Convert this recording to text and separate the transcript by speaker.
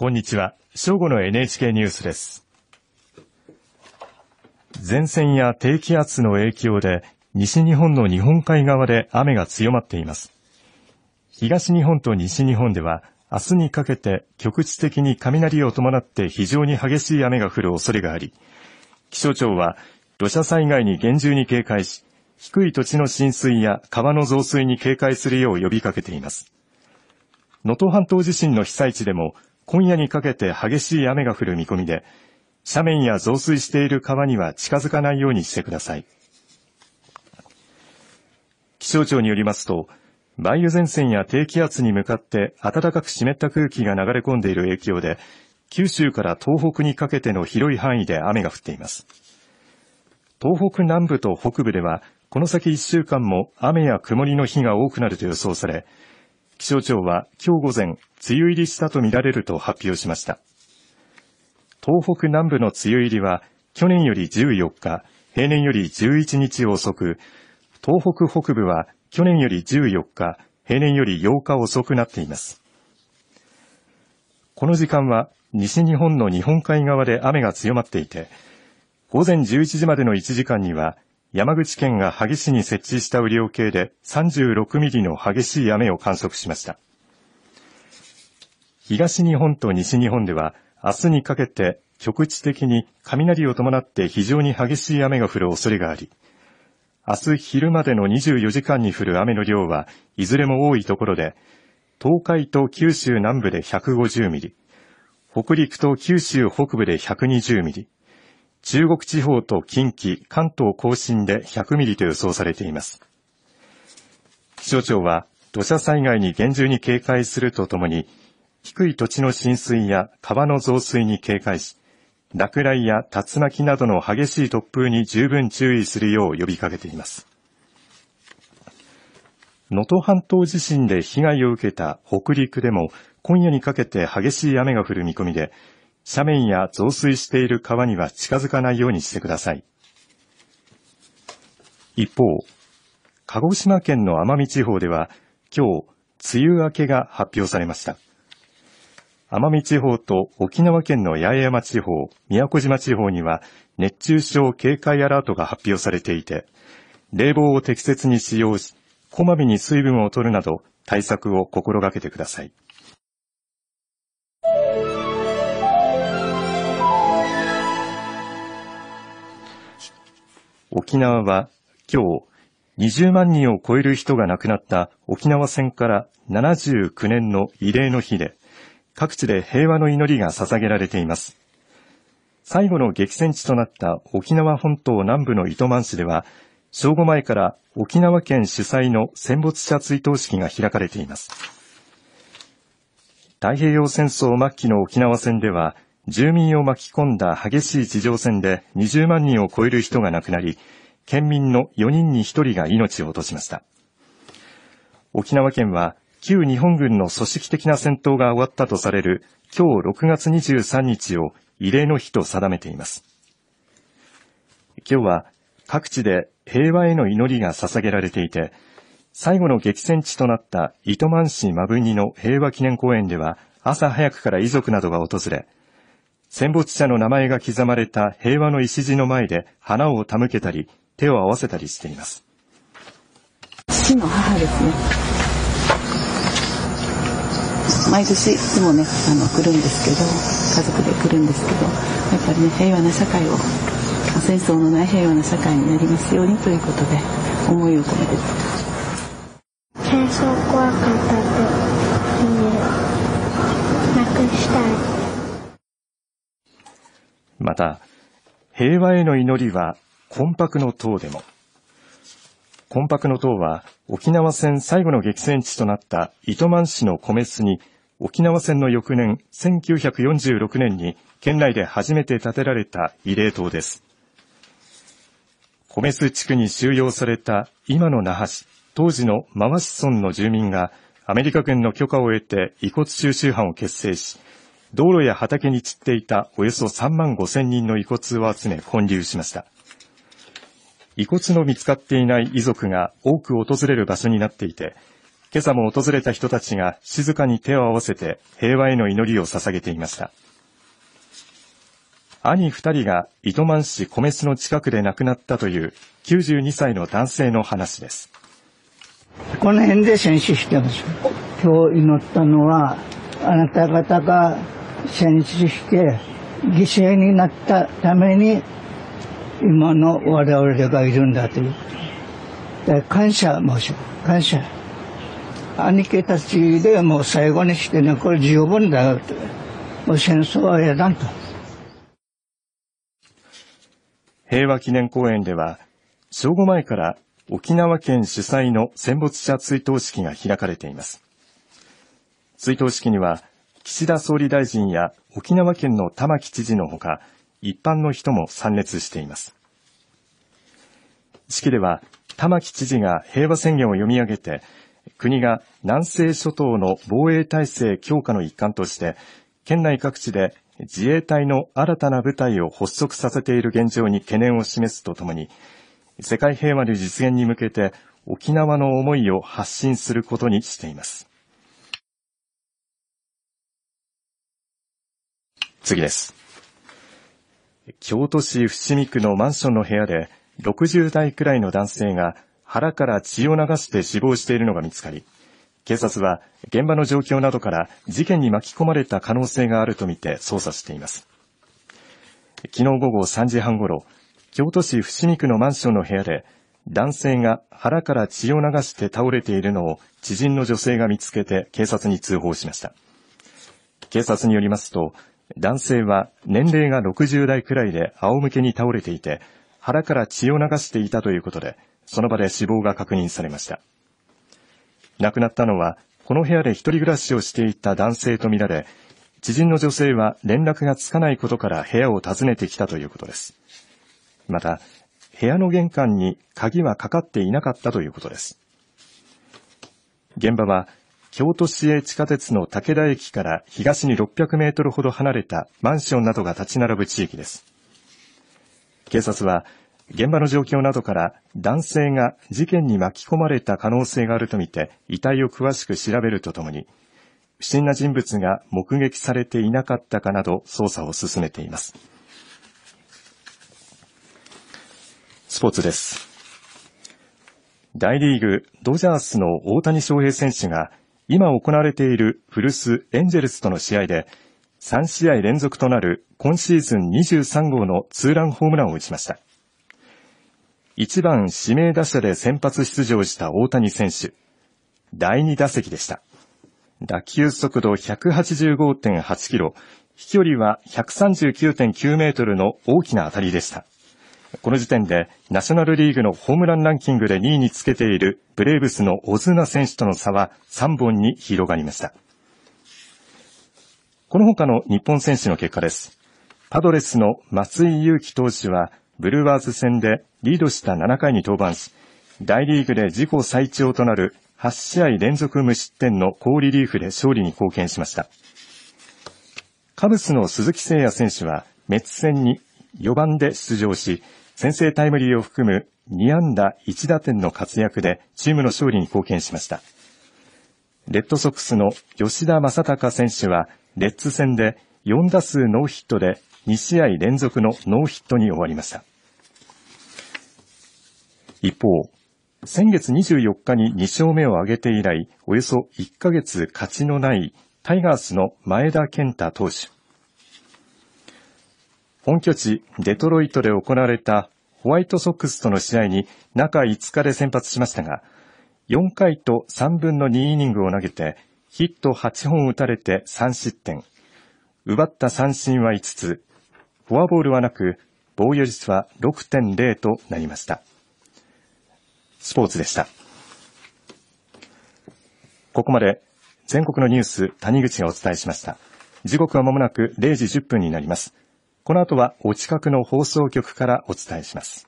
Speaker 1: こんにちは。正午の NHK ニュースです。前線や低気圧の影響で、西日本の日本海側で雨が強まっています。東日本と西日本では、明日にかけて局地的に雷を伴って非常に激しい雨が降る恐れがあり、気象庁は土砂災害に厳重に警戒し、低い土地の浸水や川の増水に警戒するよう呼びかけています。能登半島地震の被災地でも今夜にかけて激しい雨が降る見込みで、斜面や増水している川には近づかないようにしてください。気象庁によりますと、梅雨前線や低気圧に向かって暖かく湿った空気が流れ込んでいる影響で、九州から東北にかけての広い範囲で雨が降っています。東北南部と北部では、この先1週間も雨や曇りの日が多くなると予想され、気象庁は今日午前、梅雨入りしたとみられると発表しました。東北南部の梅雨入りは、去年より14日、平年より11日遅く、東北北部は去年より14日、平年より8日遅くなっています。この時間は西日本の日本海側で雨が強まっていて、午前11時までの1時間には山口県が萩市に設置した雨量計で36ミリの激しい雨を観測しました。東日本と西日本では明日にかけて局地的に雷を伴って非常に激しい雨が降る恐れがあり、明日昼までの24時間に降る雨の量はいずれも多いところで、東海と九州南部で150ミリ、北陸と九州北部で120ミリ、中国地方と近畿、関東甲信で100ミリと予想されています。気象庁は土砂災害に厳重に警戒するとともに、低い土地の浸水や川の増水に警戒し、落雷や竜巻などの激しい突風に十分注意するよう呼びかけています。能登半島地震で被害を受けた北陸でも今夜にかけて激しい雨が降る見込みで、斜面や増水している川には近づかないようにしてください。一方、鹿児島県の奄美地方では、今日、梅雨明けが発表されました。奄美地方と沖縄県の八重山地方、宮古島地方には熱中症警戒アラートが発表されていて、冷房を適切に使用し、こまめに水分を取るなど対策を心がけてください。沖縄は今日20万人を超える人が亡くなった沖縄戦から79年の慰霊の日で、各地で平和の祈りが捧げられています。最後の激戦地となった沖縄本島南部の糸満市では、正午前から沖縄県主催の戦没者追悼式が開かれています。太平洋戦争末期の沖縄戦では、住民を巻き込んだ激しい地上戦で20万人を超える人が亡くなり、県民の4人に1人が命を落としました。沖縄県は旧日本軍の組織的な戦闘が終わったとされる今日6月23日を慰霊の日と定めています。今日は各地で平和への祈りが捧げられていて、最後の激戦地となった糸満市真文の平和記念公園では朝早くから遺族などが訪れ、戦没者の名前が刻まれた平和の礎の前で花を手向けたり、手を合わせたりしています。父の母ですね。毎年いつもね、あの、来るんですけど、家族で来るんですけど、やっぱりね、平和な社会を、戦争のない平和な社会になりますようにということで、思いを込めてた、平和への祈りは、魂魄の塔でも。魂魄の塔は、沖縄戦最後の激戦地となった糸満市の米津に、沖縄戦の翌年、1946年に、県内で初めて建てられた慰霊塔です。米津地区に収容された今の那覇市、当時のマワ市村の住民が、アメリカ軍の許可を得て遺骨収集班を結成し、道路や畑に散っていたおよそ3万5千人の遺骨を集め建立しました。遺骨の見つかっていない遺族が多く訪れる場所になっていて、今朝も訪れた人たちが静かに手を合わせて平和への祈りを捧げていました。兄二人が糸満市米市の近くで亡くなったという92歳の男性の話です。この辺で戦死してます。今日祈ったのは、あなた方が戦死して犠牲になったために今の我々がいるんだという。感謝申し感謝。兄貴たちでもう最後にしてね、これ十分だよと。もう戦争はやらんと。平和記念公園では、正午前から沖縄県主催の戦没者追悼式が開かれています。追悼式には、岸田総理大臣や沖縄県の玉城知事のほか、一般の人も参列しています。式では、玉城知事が平和宣言を読み上げて、国が南西諸島の防衛体制強化の一環として、県内各地で自衛隊の新たな部隊を発足させている現状に懸念を示すとともに、世界平和の実現に向けて沖縄の思いを発信することにしています。次です。京都市伏見区のマンションの部屋で、60代くらいの男性が腹から血を流して死亡しているのが見つかり、警察は現場の状況などから事件に巻き込まれた可能性があるとみて捜査しています。昨日午後3時半ごろ、京都市伏見区のマンションの部屋で、男性が腹から血を流して倒れているのを知人の女性が見つけて警察に通報しました。警察によりますと、男性は年齢が60代くらいで仰向けに倒れていて、腹から血を流していたということで、その場で死亡が確認されました。亡くなったのは、この部屋で一人暮らしをしていた男性とみられ、知人の女性は連絡がつかないことから部屋を訪ねてきたということです。また、部屋の玄関に鍵はかかっていなかったということです。現場は京都市営地下鉄の武田駅から東に600メートルほど離れたマンションなどが立ち並ぶ地域です。警察は、現場の状況などから男性が事件に巻き込まれた可能性があるとみて遺体を詳しく調べるとともに、不審な人物が目撃されていなかったかなど捜査を進めています。スポーツです。大リーグ、ドジャースの大谷翔平選手が今行われている古巣エンジェルスとの試合で、3試合連続となる今シーズン23号のツーランホームランを打ちました。1番指名打者で先発出場した大谷選手。第2打席でした。打球速度185.8キロ、飛距離は139.9メートルの大きな当たりでした。この時点でナショナルリーグのホームランランキングで2位につけているブレーブスのオズナ選手との差は3本に広がりました。この他の日本選手の結果です。パドレスの松井裕樹投手はブルワーズ戦でリードした7回に登板し、大リーグで自己最長となる8試合連続無失点の好リリーフで勝利に貢献しました。カブスの鈴木誠也選手はメッツ戦に4番で出場し、先制タイムリーを含む2安打1打点の活躍でチームの勝利に貢献しました。レッドソックスの吉田正尚選手は、レッツ戦で4打数ノーヒットで2試合連続のノーヒットに終わりました。一方、先月24日に2勝目を挙げて以来、およそ1ヶ月勝ちのないタイガースの前田健太投手。本拠地デトロイトで行われたホワイトソックスとの試合に中5日で先発しましたが、4回と3分の2イニングを投げて、ヒット8本打たれて3失点。奪った三振は5つ、フォアボールはなく、防御率は6.0となりました。スポーツでした。ここまで全国のニュース谷口がお伝えしました。時刻はまもなく0時10分になります。この後はお近くの放送局からお伝えします。